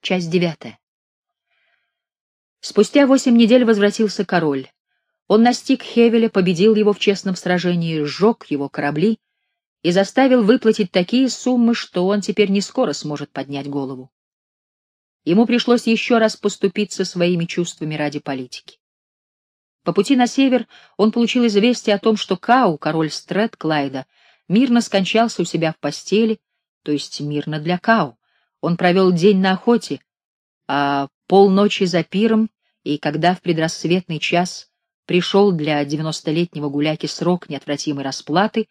Часть девятая. Спустя восемь недель возвратился король. Он настиг Хевеля, победил его в честном сражении, сжег его корабли и заставил выплатить такие суммы, что он теперь не скоро сможет поднять голову. Ему пришлось еще раз поступиться своими чувствами ради политики. По пути на север он получил известие о том, что Кау, король Стрет Клайда, мирно скончался у себя в постели, то есть мирно для Кау. Он провел день на охоте, а полночи за пиром, и когда в предрассветный час пришел для девяностолетнего гуляки срок неотвратимой расплаты,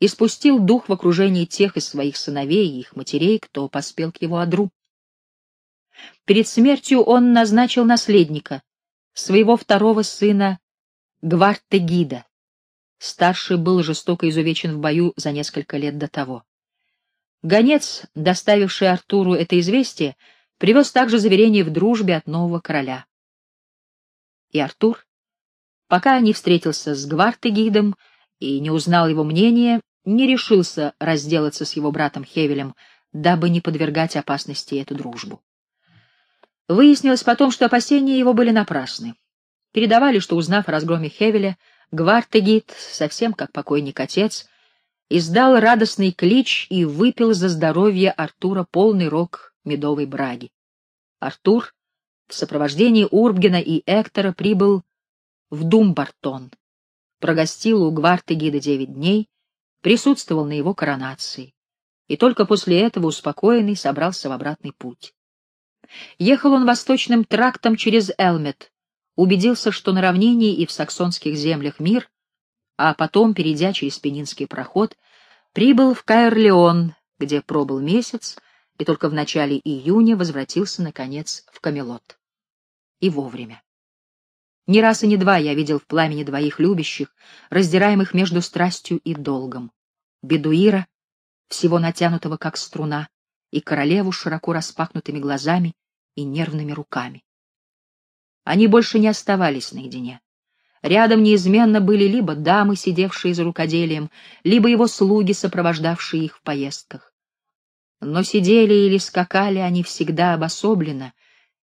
и спустил дух в окружении тех из своих сыновей и их матерей, кто поспел к его одру. Перед смертью он назначил наследника, своего второго сына Гвартегида. Старший был жестоко изувечен в бою за несколько лет до того. Гонец, доставивший Артуру это известие, привез также заверение в дружбе от нового короля. И Артур, пока не встретился с Гвартегидом и не узнал его мнения, не решился разделаться с его братом Хевелем, дабы не подвергать опасности эту дружбу. Выяснилось потом, что опасения его были напрасны. Передавали, что, узнав о разгроме Хевеля, Гвартегид, совсем как покойник отец, издал радостный клич и выпил за здоровье Артура полный рог медовой браги. Артур в сопровождении Урбгена и Эктора прибыл в Думбартон, прогостил у Гвартегида девять дней, присутствовал на его коронации, и только после этого, успокоенный, собрался в обратный путь. Ехал он восточным трактом через Элмет, убедился, что на равнине и в саксонских землях мир, а потом, перейдя через Пенинский проход, прибыл в Каэрлеон, где пробыл месяц, и только в начале июня возвратился, наконец, в Камелот. И вовремя. Ни раз и не два я видел в пламени двоих любящих, раздираемых между страстью и долгом. Бедуира, всего натянутого как струна, и королеву широко распахнутыми глазами и нервными руками. Они больше не оставались наедине. Рядом неизменно были либо дамы, сидевшие за рукоделием, либо его слуги, сопровождавшие их в поездках. Но сидели или скакали они всегда обособленно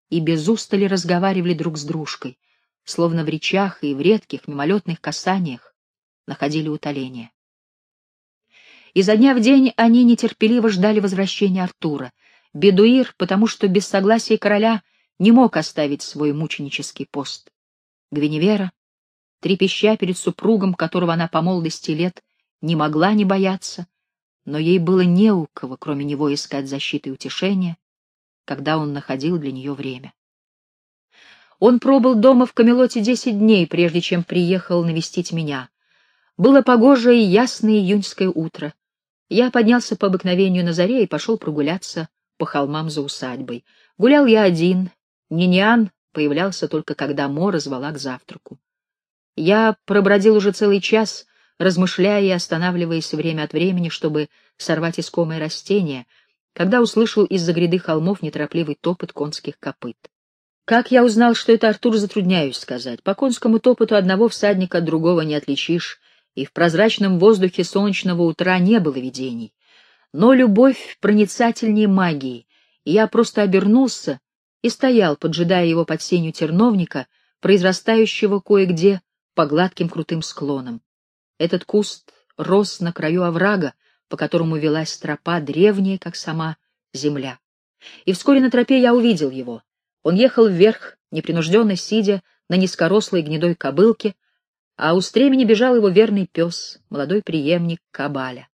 и без устали разговаривали друг с дружкой, словно в речах и в редких мимолетных касаниях находили утоление. Изо дня в день они нетерпеливо ждали возвращения Артура. Бедуир, потому что без согласия короля не мог оставить свой мученический пост. Гвиневера, трепеща перед супругом, которого она по молодости лет не могла не бояться, но ей было не у кого, кроме него, искать защиты и утешения, когда он находил для нее время. Он пробыл дома в Камелоте десять дней, прежде чем приехал навестить меня. Было погожее и ясное июньское утро. Я поднялся по обыкновению на заре и пошел прогуляться по холмам за усадьбой. Гулял я один, Ниниан появлялся только когда Мора звала к завтраку. Я пробродил уже целый час, размышляя и останавливаясь время от времени, чтобы сорвать искомое растение, когда услышал из-за гряды холмов неторопливый топот конских копыт. Как я узнал, что это Артур, затрудняюсь сказать. По конскому топоту одного всадника от другого не отличишь, и в прозрачном воздухе солнечного утра не было видений. Но любовь проницательнее магии, и я просто обернулся и стоял, поджидая его под сенью терновника, произрастающего кое-где по гладким крутым склонам. Этот куст рос на краю оврага, по которому велась тропа, древняя, как сама земля. И вскоре на тропе я увидел его. Он ехал вверх, непринужденно сидя на низкорослой гнедой кобылке, а у стремени бежал его верный пес, молодой преемник Кабаля.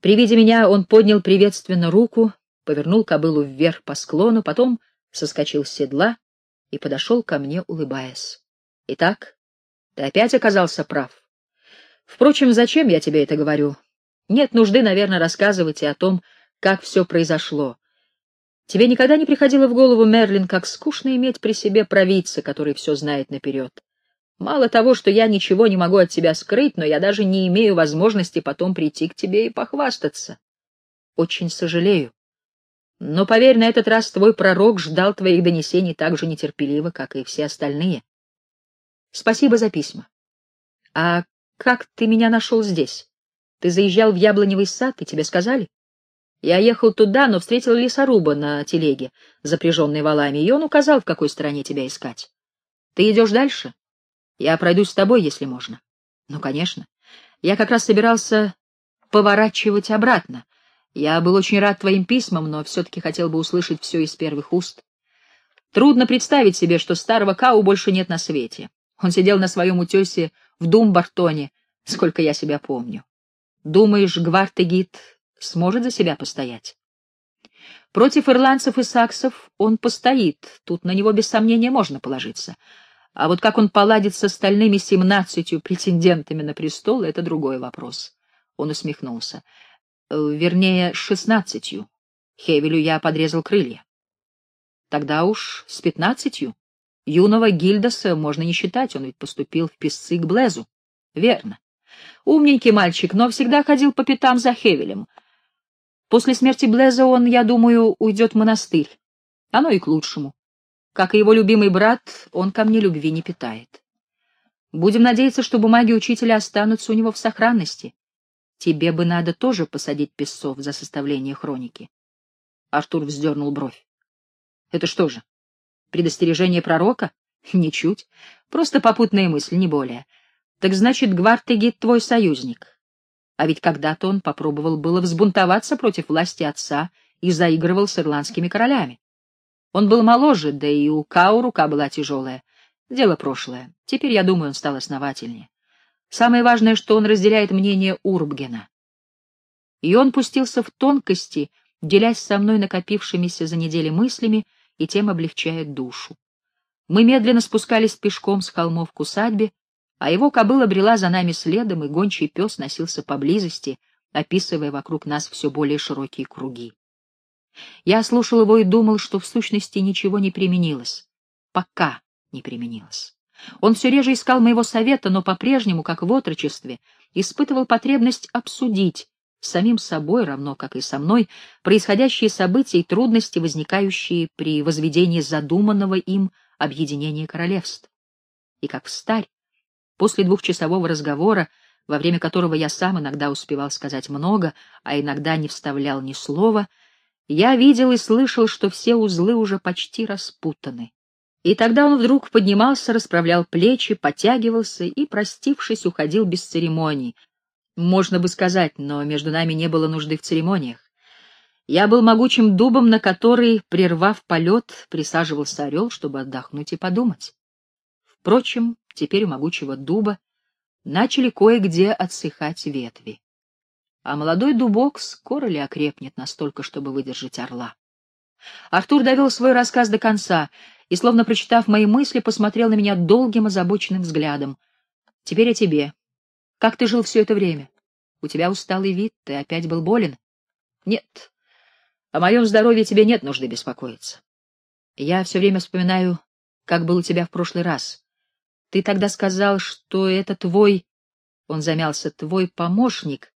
При виде меня он поднял приветственно руку, повернул кобылу вверх по склону, потом соскочил с седла и подошел ко мне, улыбаясь. Итак, ты опять оказался прав. Впрочем, зачем я тебе это говорю? Нет нужды, наверное, рассказывать и о том, как все произошло. Тебе никогда не приходило в голову, Мерлин, как скучно иметь при себе провидца, который все знает наперед. Мало того, что я ничего не могу от тебя скрыть, но я даже не имею возможности потом прийти к тебе и похвастаться. Очень сожалею. Но поверь, на этот раз твой пророк ждал твоих донесений так же нетерпеливо, как и все остальные. Спасибо за письма. А как ты меня нашел здесь? Ты заезжал в яблоневый сад, и тебе сказали? Я ехал туда, но встретил лесоруба на телеге, запряженной валами, и он указал, в какой стороне тебя искать. Ты идешь дальше? Я пройдусь с тобой, если можно. Ну, конечно. Я как раз собирался поворачивать обратно. Я был очень рад твоим письмам, но все-таки хотел бы услышать все из первых уст. Трудно представить себе, что старого Кау больше нет на свете. Он сидел на своем утесе в Думбартоне, сколько я себя помню. Думаешь, Гвартегит сможет за себя постоять? Против ирландцев и саксов он постоит, тут на него без сомнения можно положиться. А вот как он поладит с остальными семнадцатью претендентами на престол — это другой вопрос. Он усмехнулся. Э, вернее, шестнадцатью. Хевелю я подрезал крылья. Тогда уж с пятнадцатью. Юного Гильдаса можно не считать, он ведь поступил в писцы к Блезу. Верно. Умненький мальчик, но всегда ходил по пятам за Хевелем. После смерти Блеза он, я думаю, уйдет в монастырь. Оно и к лучшему. Как и его любимый брат, он ко мне любви не питает. Будем надеяться, что бумаги учителя останутся у него в сохранности. Тебе бы надо тоже посадить песцов за составление хроники. Артур вздернул бровь. Это что же, предостережение пророка? Ничуть. Просто попутная мысль, не более. Так значит, Гвартегит твой союзник. А ведь когда-то он попробовал было взбунтоваться против власти отца и заигрывал с ирландскими королями. Он был моложе, да и у Кау рука была тяжелая. Дело прошлое. Теперь, я думаю, он стал основательнее. Самое важное, что он разделяет мнение Урбгена. И он пустился в тонкости, делясь со мной накопившимися за недели мыслями, и тем облегчает душу. Мы медленно спускались пешком с холмов к усадьбе, а его кобыла брела за нами следом, и гончий пес носился поблизости, описывая вокруг нас все более широкие круги. Я слушал его и думал, что в сущности ничего не применилось. Пока не применилось. Он все реже искал моего совета, но по-прежнему, как в отрочестве, испытывал потребность обсудить с самим собой, равно как и со мной, происходящие события и трудности, возникающие при возведении задуманного им объединения королевств. И как в старь, После двухчасового разговора, во время которого я сам иногда успевал сказать много, а иногда не вставлял ни слова, я видел и слышал, что все узлы уже почти распутаны. И тогда он вдруг поднимался, расправлял плечи, потягивался и, простившись, уходил без церемоний. Можно бы сказать, но между нами не было нужды в церемониях. Я был могучим дубом, на который, прервав полет, присаживался орел, чтобы отдохнуть и подумать. Впрочем, теперь у могучего дуба начали кое-где отсыхать ветви. А молодой дубок скоро ли окрепнет настолько, чтобы выдержать орла? Артур довел свой рассказ до конца и, словно прочитав мои мысли, посмотрел на меня долгим озабоченным взглядом. — Теперь о тебе. Как ты жил все это время? У тебя усталый вид, ты опять был болен? — Нет. О моем здоровье тебе нет нужды беспокоиться. Я все время вспоминаю, как был у тебя в прошлый раз. Ты тогда сказал, что это твой, он замялся, твой помощник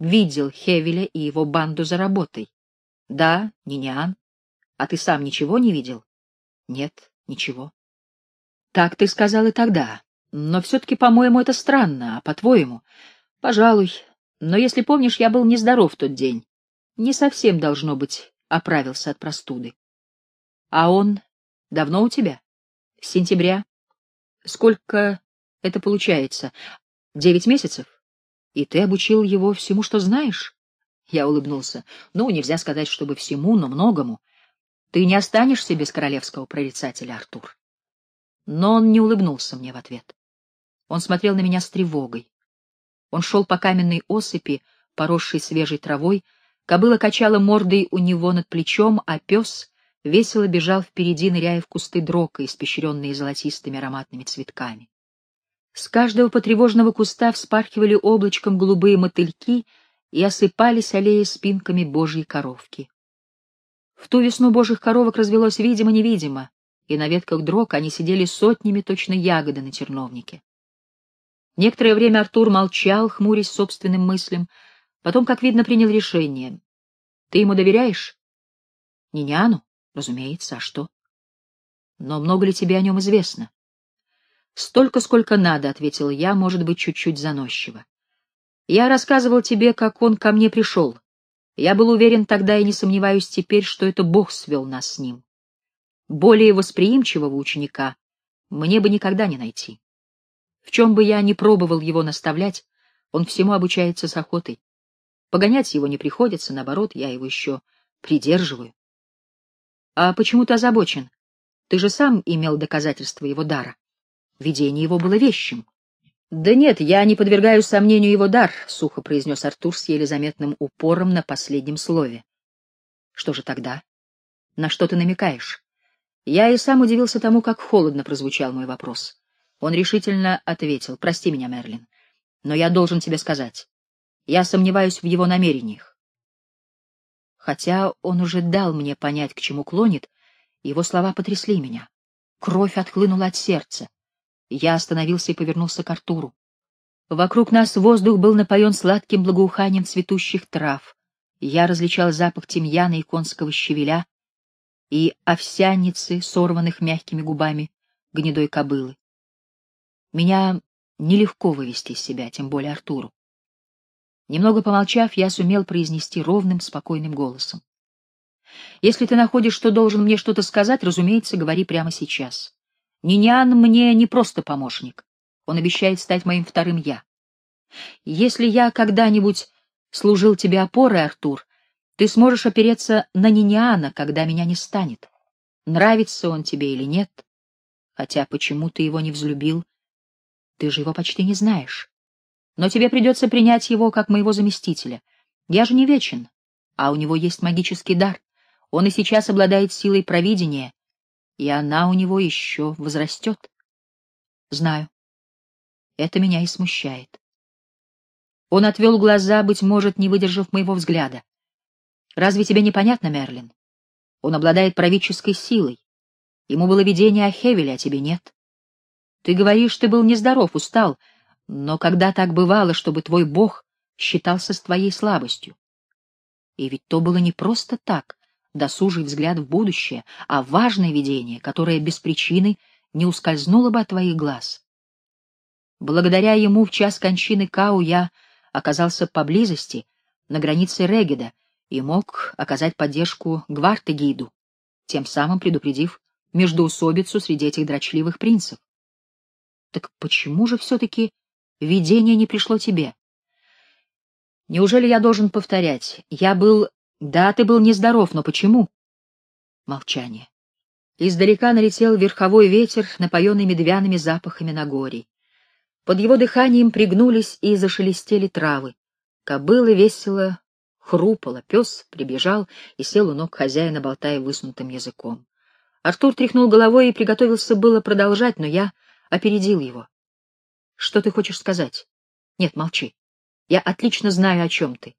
видел Хевеля и его банду за работой. Да, Ниниан. А ты сам ничего не видел? Нет, ничего. Так ты сказал и тогда. Но все-таки, по-моему, это странно, а по-твоему? Пожалуй. Но если помнишь, я был нездоров в тот день. Не совсем, должно быть, оправился от простуды. А он давно у тебя? С сентября. Сколько это получается? Девять месяцев? И ты обучил его всему, что знаешь? Я улыбнулся. Ну, нельзя сказать, чтобы всему, но многому. Ты не останешься без королевского прорицателя, Артур. Но он не улыбнулся мне в ответ. Он смотрел на меня с тревогой. Он шел по каменной осыпи, поросшей свежей травой, кобыла качала мордой у него над плечом, а пес весело бежал впереди, ныряя в кусты дрока, испещренные золотистыми ароматными цветками. С каждого потревоженного куста вспархивали облачком голубые мотыльки и осыпались аллеи спинками божьей коровки. В ту весну божьих коровок развелось видимо-невидимо, и на ветках дрог они сидели сотнями точно ягоды на терновнике. Некоторое время Артур молчал, хмурясь собственным мыслям, потом, как видно, принял решение. — Ты ему доверяешь? — Ниняну? Разумеется, а что? Но много ли тебе о нем известно? Столько, сколько надо, ответил я, может быть, чуть-чуть заносчиво. Я рассказывал тебе, как он ко мне пришел. Я был уверен тогда и не сомневаюсь теперь, что это Бог свел нас с ним. Более восприимчивого ученика мне бы никогда не найти. В чем бы я ни пробовал его наставлять, он всему обучается с охотой. Погонять его не приходится, наоборот, я его еще придерживаю. А почему ты озабочен? Ты же сам имел доказательства его дара. Видение его было вещим. Да нет, я не подвергаю сомнению его дар, сухо произнес Артур с еле заметным упором на последнем слове. Что же тогда? На что ты намекаешь? Я и сам удивился тому, как холодно прозвучал мой вопрос. Он решительно ответил: "Прости меня, Мерлин, но я должен тебе сказать. Я сомневаюсь в его намерениях. Хотя он уже дал мне понять, к чему клонит, его слова потрясли меня. Кровь отхлынула от сердца. Я остановился и повернулся к Артуру. Вокруг нас воздух был напоен сладким благоуханием цветущих трав. Я различал запах тимьяна и конского щавеля и овсяницы, сорванных мягкими губами гнедой кобылы. Меня нелегко вывести из себя, тем более Артуру. Немного помолчав, я сумел произнести ровным, спокойным голосом. Если ты находишь, что должен мне что-то сказать, разумеется, говори прямо сейчас. Нинян мне не просто помощник. Он обещает стать моим вторым я. Если я когда-нибудь служил тебе опорой, Артур, ты сможешь опереться на Ниниана, когда меня не станет. Нравится он тебе или нет? Хотя почему ты его не взлюбил? Ты же его почти не знаешь но тебе придется принять его как моего заместителя. Я же не вечен, а у него есть магический дар. Он и сейчас обладает силой провидения, и она у него еще возрастет. Знаю. Это меня и смущает. Он отвел глаза, быть может, не выдержав моего взгляда. Разве тебе непонятно, Мерлин? Он обладает правительской силой. Ему было видение о Хевеле, а тебе нет. Ты говоришь, ты был нездоров, устал, — но когда так бывало, чтобы твой бог считался с твоей слабостью? И ведь то было не просто так, досужий взгляд в будущее, а важное видение, которое без причины не ускользнуло бы от твоих глаз. Благодаря ему в час кончины Кау я оказался поблизости, на границе Регеда, и мог оказать поддержку Гвартегиду, тем самым предупредив междоусобицу среди этих дрочливых принцев. Так почему же все-таки Видение не пришло тебе. Неужели я должен повторять? Я был... Да, ты был нездоров, но почему? Молчание. Издалека налетел верховой ветер, напоенный медвяными запахами на горе. Под его дыханием пригнулись и зашелестели травы. Кобыла весело хрупала, пес прибежал и сел у ног хозяина, болтая высунутым языком. Артур тряхнул головой и приготовился было продолжать, но я опередил его. Что ты хочешь сказать? Нет, молчи. Я отлично знаю, о чем ты.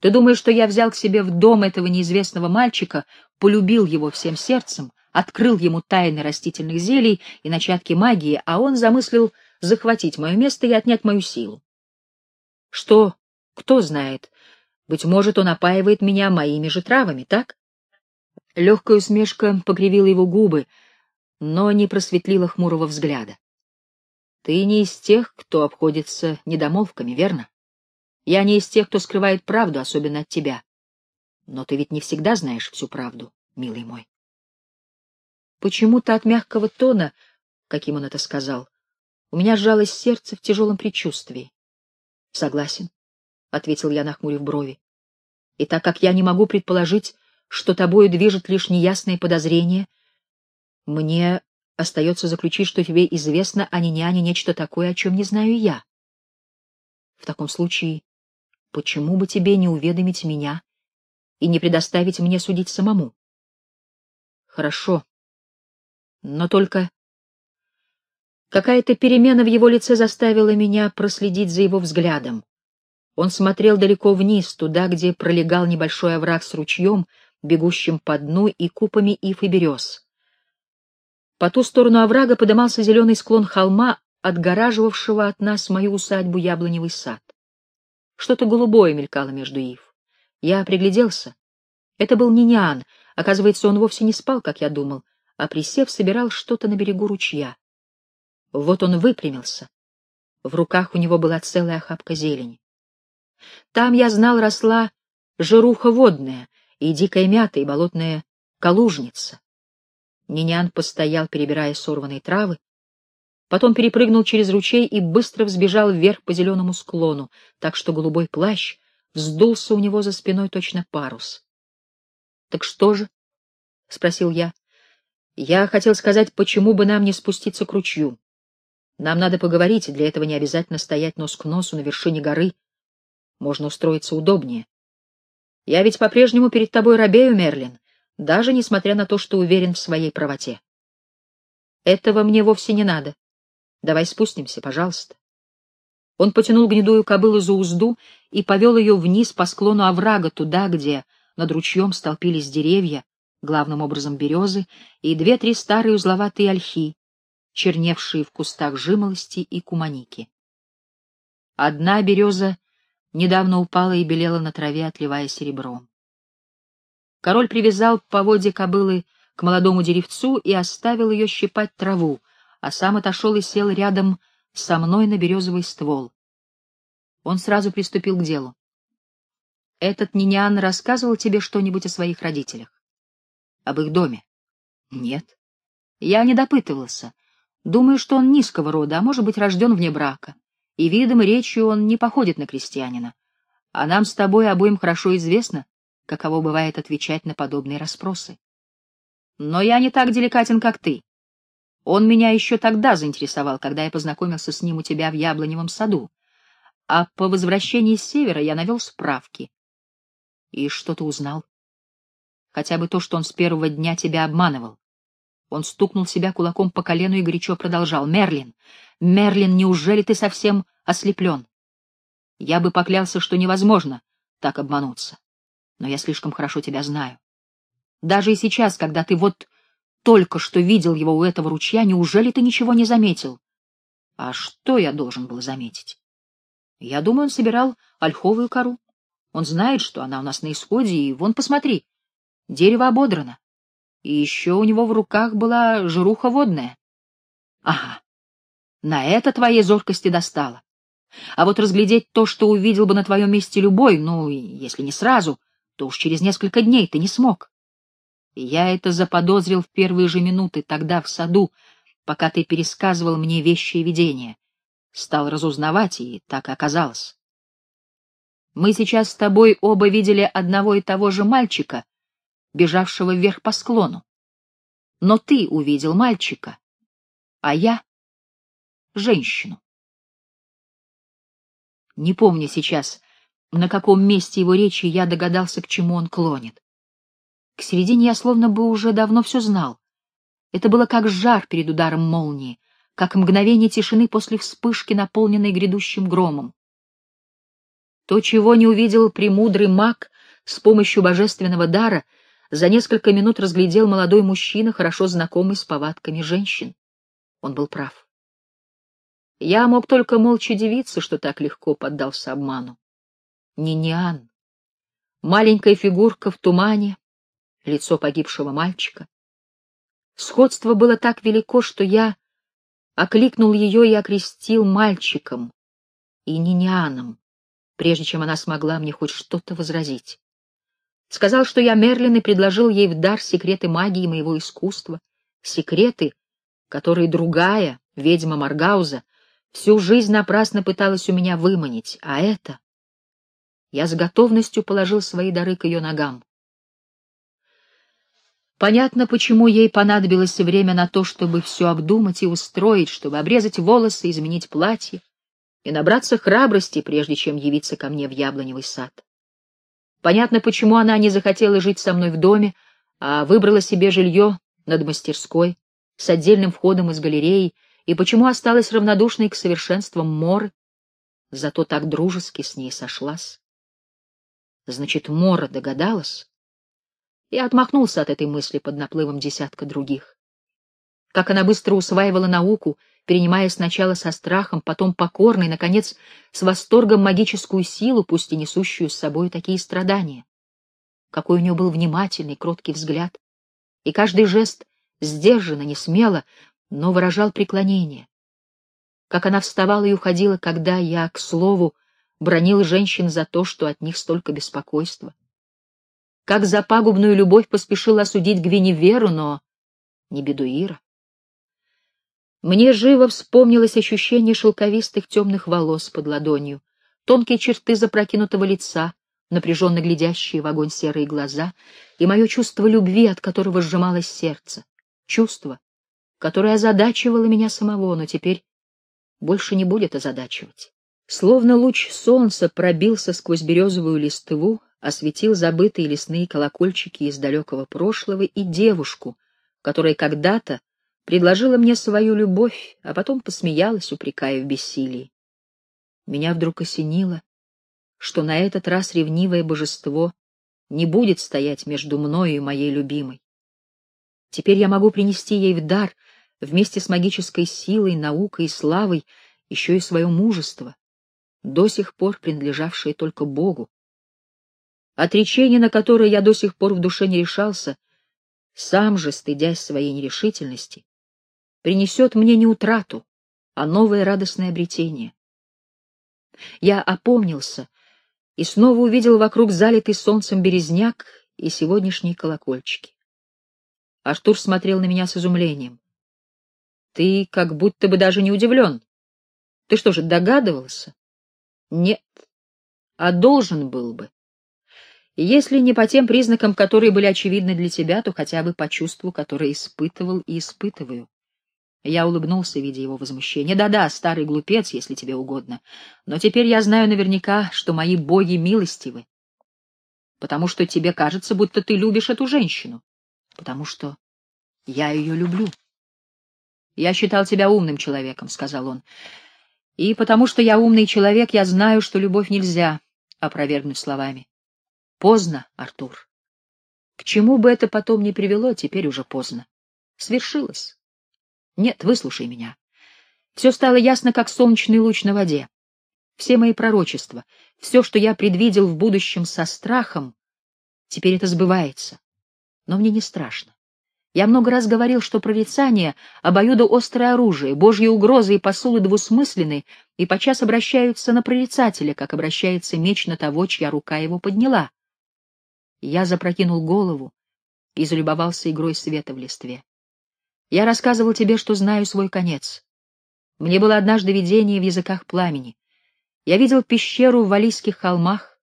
Ты думаешь, что я взял к себе в дом этого неизвестного мальчика, полюбил его всем сердцем, открыл ему тайны растительных зелий и начатки магии, а он замыслил захватить мое место и отнять мою силу? Что? Кто знает? Быть может, он опаивает меня моими же травами, так? Легкая усмешка покривила его губы, но не просветлила хмурого взгляда. Ты не из тех, кто обходится недомолвками, верно? Я не из тех, кто скрывает правду, особенно от тебя. Но ты ведь не всегда знаешь всю правду, милый мой. Почему-то от мягкого тона, каким он это сказал, у меня сжалось сердце в тяжелом предчувствии. Согласен, ответил я, нахмурив брови. И так как я не могу предположить, что тобою движет лишь неясные подозрения, мне Остается заключить, что тебе известно о Ниняне нечто такое, о чем не знаю я. В таком случае, почему бы тебе не уведомить меня и не предоставить мне судить самому? Хорошо. Но только какая-то перемена в его лице заставила меня проследить за его взглядом. Он смотрел далеко вниз, туда, где пролегал небольшой овраг с ручьем, бегущим по дну и купами ив и берез. По ту сторону оврага подымался зеленый склон холма, отгораживавшего от нас мою усадьбу яблоневый сад. Что-то голубое мелькало между ив. Я пригляделся. Это был Ниниан. Оказывается, он вовсе не спал, как я думал, а присев собирал что-то на берегу ручья. Вот он выпрямился. В руках у него была целая охапка зелени. Там, я знал, росла жируха водная, и дикая мята, и болотная калужница. Нинян постоял, перебирая сорванные травы, потом перепрыгнул через ручей и быстро взбежал вверх по зеленому склону, так что голубой плащ вздулся у него за спиной точно парус. — Так что же? — спросил я. — Я хотел сказать, почему бы нам не спуститься к ручью. Нам надо поговорить, для этого не обязательно стоять нос к носу на вершине горы. Можно устроиться удобнее. Я ведь по-прежнему перед тобой робею, Мерлин, даже несмотря на то, что уверен в своей правоте. Этого мне вовсе не надо. Давай спустимся, пожалуйста. Он потянул гнедую кобылу за узду и повел ее вниз по склону оврага, туда, где над ручьем столпились деревья, главным образом березы, и две-три старые узловатые ольхи, черневшие в кустах жимолости и куманики. Одна береза недавно упала и белела на траве, отливая серебром. Король привязал поводья кобылы к молодому деревцу и оставил ее щипать траву, а сам отошел и сел рядом со мной на березовый ствол. Он сразу приступил к делу. «Этот Ниниан рассказывал тебе что-нибудь о своих родителях? Об их доме?» «Нет». «Я не допытывался. Думаю, что он низкого рода, а может быть, рожден вне брака. И видом и речью он не походит на крестьянина. А нам с тобой обоим хорошо известно, каково бывает отвечать на подобные расспросы. Но я не так деликатен, как ты. Он меня еще тогда заинтересовал, когда я познакомился с ним у тебя в яблоневом саду. А по возвращении с севера я навел справки. И что ты узнал? Хотя бы то, что он с первого дня тебя обманывал. Он стукнул себя кулаком по колену и горячо продолжал. «Мерлин! Мерлин, неужели ты совсем ослеплен? Я бы поклялся, что невозможно так обмануться. Но я слишком хорошо тебя знаю. Даже и сейчас, когда ты вот только что видел его у этого ручья, неужели ты ничего не заметил? А что я должен был заметить? Я думаю, он собирал ольховую кору. Он знает, что она у нас на исходе, и вон, посмотри, дерево ободрано. И еще у него в руках была жируха водная. Ага, на это твоей зоркости достало. А вот разглядеть то, что увидел бы на твоем месте любой, ну, если не сразу, то уж через несколько дней ты не смог. Я это заподозрил в первые же минуты тогда в саду, пока ты пересказывал мне вещи и видения. Стал разузнавать, и так и оказалось. Мы сейчас с тобой оба видели одного и того же мальчика, бежавшего вверх по склону. Но ты увидел мальчика, а я — женщину. Не помню сейчас, на каком месте его речи я догадался, к чему он клонит. К середине я словно бы уже давно все знал. Это было как жар перед ударом молнии, как мгновение тишины после вспышки, наполненной грядущим громом. То, чего не увидел премудрый маг с помощью божественного дара — за несколько минут разглядел молодой мужчина, хорошо знакомый с повадками женщин. Он был прав. Я мог только молча дивиться, что так легко поддался обману. Ниниан. Маленькая фигурка в тумане, лицо погибшего мальчика. Сходство было так велико, что я окликнул ее и окрестил мальчиком и Нинианом, прежде чем она смогла мне хоть что-то возразить. Сказал, что я Мерлин и предложил ей в дар секреты магии моего искусства, секреты, которые другая, ведьма Маргауза, всю жизнь напрасно пыталась у меня выманить, а это... Я с готовностью положил свои дары к ее ногам. Понятно, почему ей понадобилось время на то, чтобы все обдумать и устроить, чтобы обрезать волосы, изменить платье и набраться храбрости, прежде чем явиться ко мне в яблоневый сад. Понятно, почему она не захотела жить со мной в доме, а выбрала себе жилье над мастерской с отдельным входом из галереи, и почему осталась равнодушной к совершенствам Моры, зато так дружески с ней сошлась. Значит, Мора догадалась? Я отмахнулся от этой мысли под наплывом десятка других. Как она быстро усваивала науку, перенимая сначала со страхом, потом покорно и, наконец, с восторгом магическую силу, пусть и несущую с собой такие страдания. Какой у нее был внимательный, кроткий взгляд, и каждый жест сдержанно, не смело, но выражал преклонение. Как она вставала и уходила, когда я, к слову, бронил женщин за то, что от них столько беспокойства. как за пагубную любовь поспешил осудить Гвиневеру, но не Бедуира. Мне живо вспомнилось ощущение шелковистых темных волос под ладонью, тонкие черты запрокинутого лица, напряженно глядящие в огонь серые глаза, и мое чувство любви, от которого сжималось сердце. Чувство, которое озадачивало меня самого, но теперь больше не будет озадачивать. Словно луч солнца пробился сквозь березовую листву, осветил забытые лесные колокольчики из далекого прошлого и девушку, которая когда-то предложила мне свою любовь, а потом посмеялась, упрекая в бессилии. Меня вдруг осенило, что на этот раз ревнивое божество не будет стоять между мною и моей любимой. Теперь я могу принести ей в дар вместе с магической силой, наукой и славой еще и свое мужество, до сих пор принадлежавшее только Богу. Отречение, на которое я до сих пор в душе не решался, сам же, стыдясь своей нерешительности, принесет мне не утрату, а новое радостное обретение. Я опомнился и снова увидел вокруг залитый солнцем березняк и сегодняшние колокольчики. Артур смотрел на меня с изумлением. — Ты как будто бы даже не удивлен. Ты что же, догадывался? — Нет. А должен был бы. Если не по тем признакам, которые были очевидны для тебя, то хотя бы по чувству, которое испытывал и испытываю. Я улыбнулся, видя его возмущение. «Да-да, старый глупец, если тебе угодно. Но теперь я знаю наверняка, что мои боги милостивы. Потому что тебе кажется, будто ты любишь эту женщину. Потому что я ее люблю». «Я считал тебя умным человеком», — сказал он. «И потому что я умный человек, я знаю, что любовь нельзя опровергнуть словами. Поздно, Артур. К чему бы это потом ни привело, теперь уже поздно. Свершилось». Нет, выслушай меня. Все стало ясно, как солнечный луч на воде. Все мои пророчества, все, что я предвидел в будущем со страхом, теперь это сбывается. Но мне не страшно. Я много раз говорил, что прорицание — обоюдоострое оружие, божьи угрозы и посулы двусмысленны, и подчас обращаются на прорицателя, как обращается меч на того, чья рука его подняла. Я запрокинул голову и залюбовался игрой света в листве. Я рассказывал тебе, что знаю свой конец. Мне было однажды видение в языках пламени. Я видел пещеру в Валийских холмах,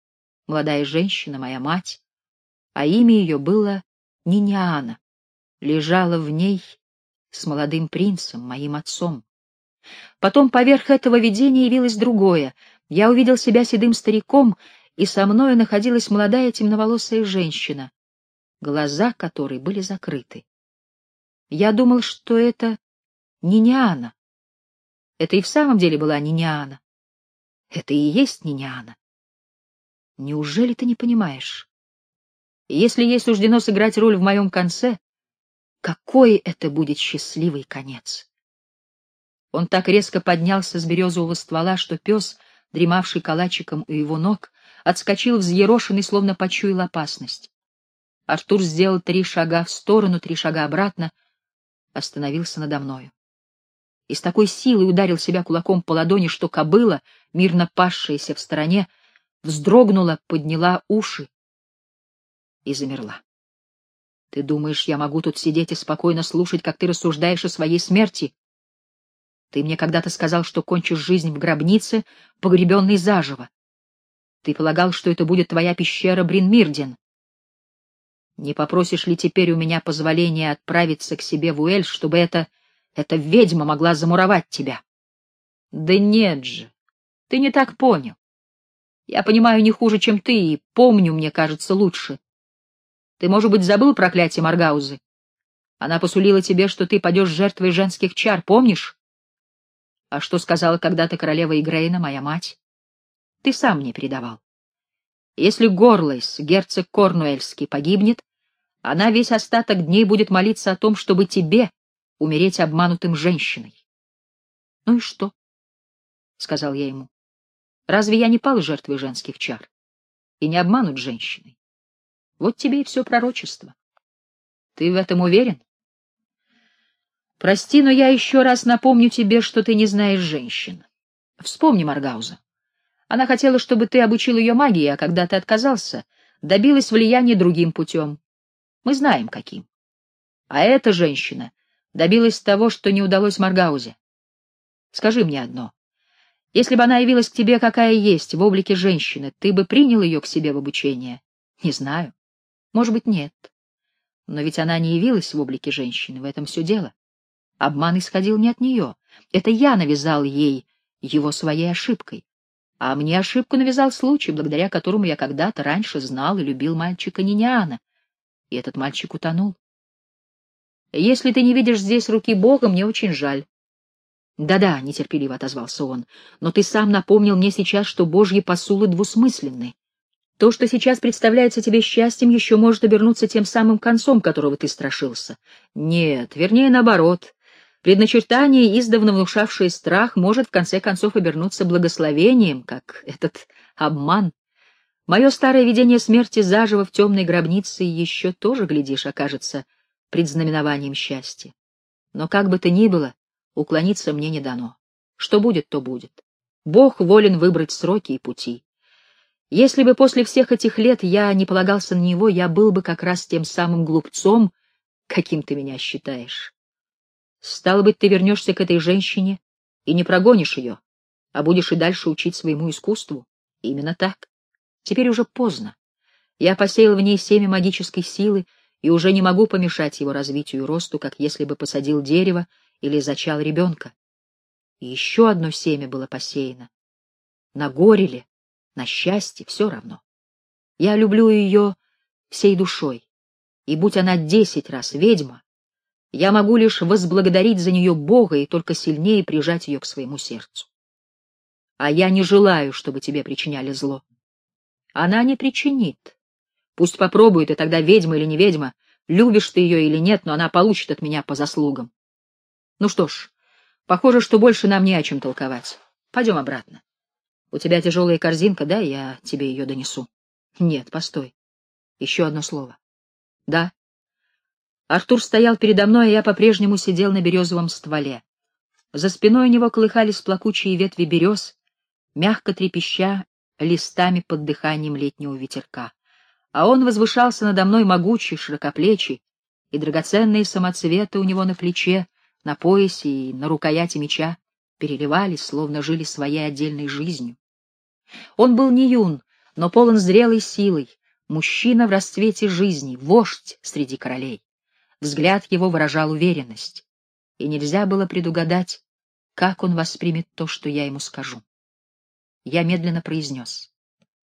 молодая женщина, моя мать, а имя ее было Ниниана, лежала в ней с молодым принцем, моим отцом. Потом поверх этого видения явилось другое. Я увидел себя седым стариком, и со мною находилась молодая темноволосая женщина, глаза которой были закрыты. Я думал, что это Ниниана. Это и в самом деле была Ниниана. Это и есть Ниниана. Неужели ты не понимаешь? Если ей суждено сыграть роль в моем конце, какой это будет счастливый конец? Он так резко поднялся с березового ствола, что пес, дремавший калачиком у его ног, отскочил взъерошенный, словно почуял опасность. Артур сделал три шага в сторону, три шага обратно — остановился надо мною. И с такой силой ударил себя кулаком по ладони, что кобыла, мирно пасшаяся в стороне, вздрогнула, подняла уши и замерла. Ты думаешь, я могу тут сидеть и спокойно слушать, как ты рассуждаешь о своей смерти? Ты мне когда-то сказал, что кончишь жизнь в гробнице, погребенной заживо. Ты полагал, что это будет твоя пещера Бринмирден. Не попросишь ли теперь у меня позволения отправиться к себе в Уэльс, чтобы эта... эта ведьма могла замуровать тебя? Да нет же, ты не так понял. Я понимаю не хуже, чем ты, и помню, мне кажется, лучше. Ты, может быть, забыл проклятие Маргаузы? Она посулила тебе, что ты падешь жертвой женских чар, помнишь? А что сказала когда-то королева Игрейна, моя мать? Ты сам мне передавал. Если Горлайс, герцог Корнуэльский, погибнет, она весь остаток дней будет молиться о том, чтобы тебе умереть обманутым женщиной. — Ну и что? — сказал я ему. — Разве я не пал жертвой женских чар? И не обманут женщиной? Вот тебе и все пророчество. Ты в этом уверен? Прости, но я еще раз напомню тебе, что ты не знаешь женщин. Вспомни Маргауза. Она хотела, чтобы ты обучил ее магии, а когда ты отказался, добилась влияния другим путем. Мы знаем, каким. А эта женщина добилась того, что не удалось Маргаузе. Скажи мне одно. Если бы она явилась к тебе, какая есть, в облике женщины, ты бы принял ее к себе в обучение? Не знаю. Может быть, нет. Но ведь она не явилась в облике женщины, в этом все дело. Обман исходил не от нее. Это я навязал ей его своей ошибкой. А мне ошибку навязал случай, благодаря которому я когда-то раньше знал и любил мальчика Ниниана. И этот мальчик утонул. Если ты не видишь здесь руки Бога, мне очень жаль. Да-да, нетерпеливо отозвался он, но ты сам напомнил мне сейчас, что Божьи посулы двусмысленны. То, что сейчас представляется тебе счастьем, еще может обернуться тем самым концом, которого ты страшился. Нет, вернее, наоборот. Предначертание, издавна внушавшее страх, может в конце концов обернуться благословением, как этот обман. Мое старое видение смерти заживо в темной гробнице еще тоже, глядишь, окажется предзнаменованием счастья. Но как бы то ни было, уклониться мне не дано. Что будет, то будет. Бог волен выбрать сроки и пути. Если бы после всех этих лет я не полагался на него, я был бы как раз тем самым глупцом, каким ты меня считаешь. Стало быть, ты вернешься к этой женщине и не прогонишь ее, а будешь и дальше учить своему искусству. Именно так. Теперь уже поздно. Я посеял в ней семя магической силы и уже не могу помешать его развитию и росту, как если бы посадил дерево или зачал ребенка. И еще одно семя было посеяно. На горе ли, на счастье, все равно. Я люблю ее всей душой, и будь она десять раз ведьма, я могу лишь возблагодарить за нее Бога и только сильнее прижать ее к своему сердцу. А я не желаю, чтобы тебе причиняли зло. Она не причинит. Пусть попробует, и тогда ведьма или не ведьма, любишь ты ее или нет, но она получит от меня по заслугам. Ну что ж, похоже, что больше нам не о чем толковать. Пойдем обратно. У тебя тяжелая корзинка, да, я тебе ее донесу. Нет, постой. Еще одно слово. Да. Артур стоял передо мной, а я по-прежнему сидел на березовом стволе. За спиной у него колыхались плакучие ветви берез, мягко трепеща листами под дыханием летнего ветерка. А он возвышался надо мной могучий, широкоплечий, и драгоценные самоцветы у него на плече, на поясе и на рукояти меча переливались, словно жили своей отдельной жизнью. Он был не юн, но полон зрелой силой, мужчина в расцвете жизни, вождь среди королей. Взгляд его выражал уверенность, и нельзя было предугадать, как он воспримет то, что я ему скажу. Я медленно произнес.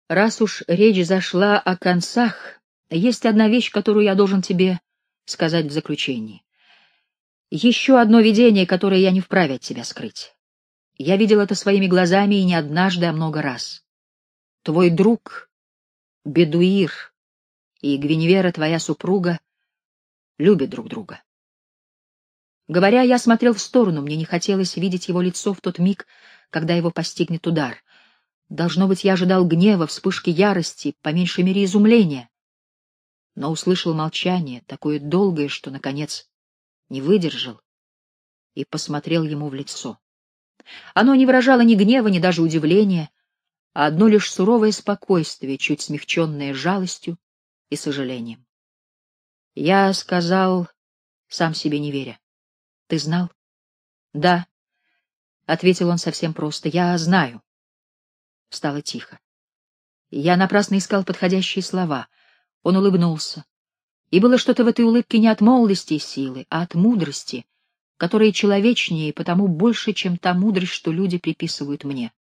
«Раз уж речь зашла о концах, есть одна вещь, которую я должен тебе сказать в заключении. Еще одно видение, которое я не вправе от тебя скрыть. Я видел это своими глазами и не однажды, а много раз. Твой друг, Бедуир, и Гвиневера, твоя супруга, любят друг друга. Говоря, я смотрел в сторону, мне не хотелось видеть его лицо в тот миг, когда его постигнет удар. Должно быть, я ожидал гнева, вспышки ярости, по меньшей мере изумления. Но услышал молчание, такое долгое, что, наконец, не выдержал и посмотрел ему в лицо. Оно не выражало ни гнева, ни даже удивления, а одно лишь суровое спокойствие, чуть смягченное жалостью и сожалением. Я сказал, сам себе не веря. — Ты знал? — Да, — ответил он совсем просто. — Я знаю. Стало тихо. Я напрасно искал подходящие слова. Он улыбнулся. И было что-то в этой улыбке не от молодости и силы, а от мудрости, которая человечнее и потому больше, чем та мудрость, что люди приписывают мне.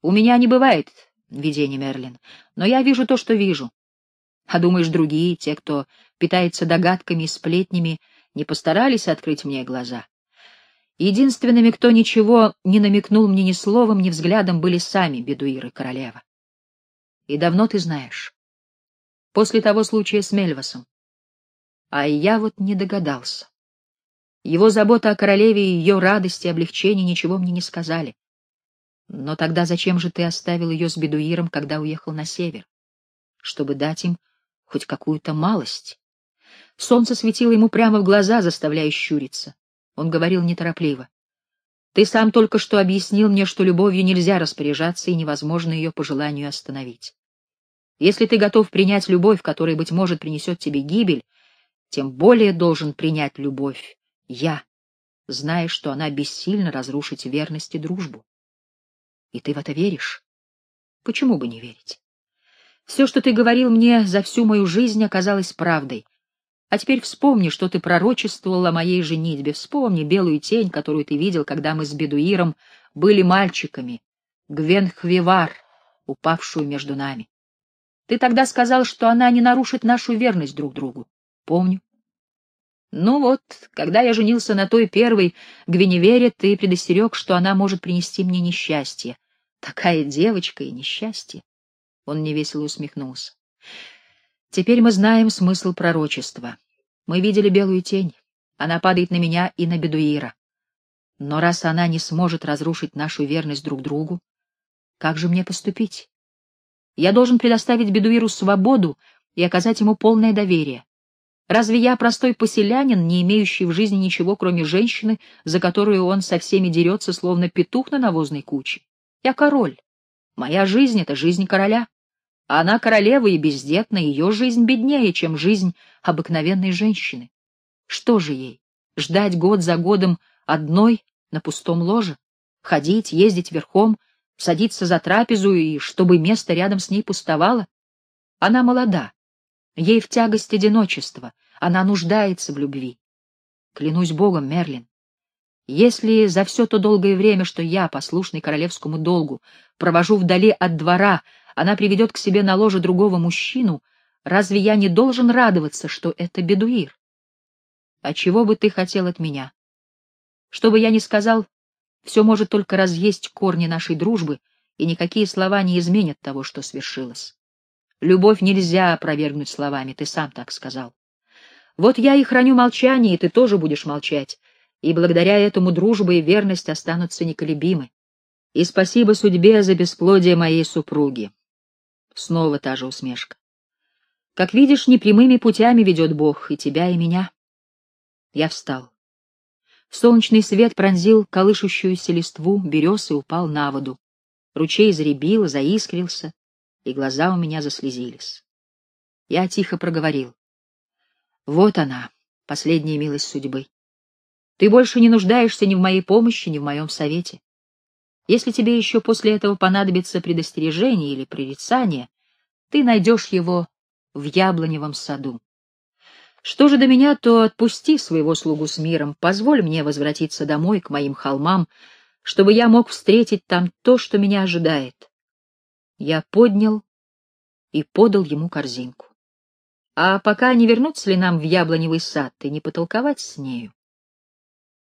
У меня не бывает видений, Мерлин, но я вижу то, что вижу. А думаешь, другие, те, кто питается догадками и сплетнями, не постарались открыть мне глаза? Единственными, кто ничего не намекнул мне ни словом, ни взглядом, были сами бедуиры королева. И давно ты знаешь. После того случая с Мельвасом. А я вот не догадался. Его забота о королеве и ее радости и облегчении ничего мне не сказали. Но тогда зачем же ты оставил ее с бедуиром, когда уехал на север? Чтобы дать им хоть какую-то малость. Солнце светило ему прямо в глаза, заставляя щуриться. Он говорил неторопливо. Ты сам только что объяснил мне, что любовью нельзя распоряжаться и невозможно ее по желанию остановить. Если ты готов принять любовь, которая, быть может, принесет тебе гибель, тем более должен принять любовь я, зная, что она бессильно разрушить верность и дружбу. И ты в это веришь? Почему бы не верить? Все, что ты говорил мне за всю мою жизнь, оказалось правдой. А теперь вспомни, что ты пророчествовал о моей женитьбе. Вспомни белую тень, которую ты видел, когда мы с Бедуиром были мальчиками. Гвенхвивар, упавшую между нами. Ты тогда сказал, что она не нарушит нашу верность друг другу. Помню. Ну вот, когда я женился на той первой Гвиневере, ты предостерег, что она может принести мне несчастье. Такая девочка и несчастье. Он невесело усмехнулся. Теперь мы знаем смысл пророчества. Мы видели белую тень. Она падает на меня и на Бедуира. Но раз она не сможет разрушить нашу верность друг другу, как же мне поступить? Я должен предоставить Бедуиру свободу и оказать ему полное доверие. Разве я простой поселянин, не имеющий в жизни ничего, кроме женщины, за которую он со всеми дерется, словно петух на навозной куче? Я король. Моя жизнь — это жизнь короля. А она королева и бездетна, ее жизнь беднее, чем жизнь обыкновенной женщины. Что же ей? Ждать год за годом одной на пустом ложе? Ходить, ездить верхом, садиться за трапезу и чтобы место рядом с ней пустовало? Она молода, ей в тягость одиночества, она нуждается в любви. Клянусь Богом, Мерлин, если за все то долгое время, что я, послушный королевскому долгу, провожу вдали от двора, она приведет к себе на ложе другого мужчину, разве я не должен радоваться, что это бедуир? А чего бы ты хотел от меня? Что бы я ни сказал, все может только разъесть корни нашей дружбы, и никакие слова не изменят того, что свершилось. Любовь нельзя опровергнуть словами, ты сам так сказал. Вот я и храню молчание, и ты тоже будешь молчать, и благодаря этому дружба и верность останутся неколебимы. И спасибо судьбе за бесплодие моей супруги. Снова та же усмешка. Как видишь, непрямыми путями ведет Бог и тебя, и меня. Я встал. Солнечный свет пронзил колышущуюся листву, берез и упал на воду. Ручей заребил, заискрился, и глаза у меня заслезились. Я тихо проговорил. Вот она, последняя милость судьбы. Ты больше не нуждаешься ни в моей помощи, ни в моем совете. Если тебе еще после этого понадобится предостережение или прорицание, ты найдешь его в яблоневом саду. Что же до меня, то отпусти своего слугу с миром, позволь мне возвратиться домой, к моим холмам, чтобы я мог встретить там то, что меня ожидает. Я поднял и подал ему корзинку. А пока не вернуться ли нам в яблоневый сад и не потолковать с нею?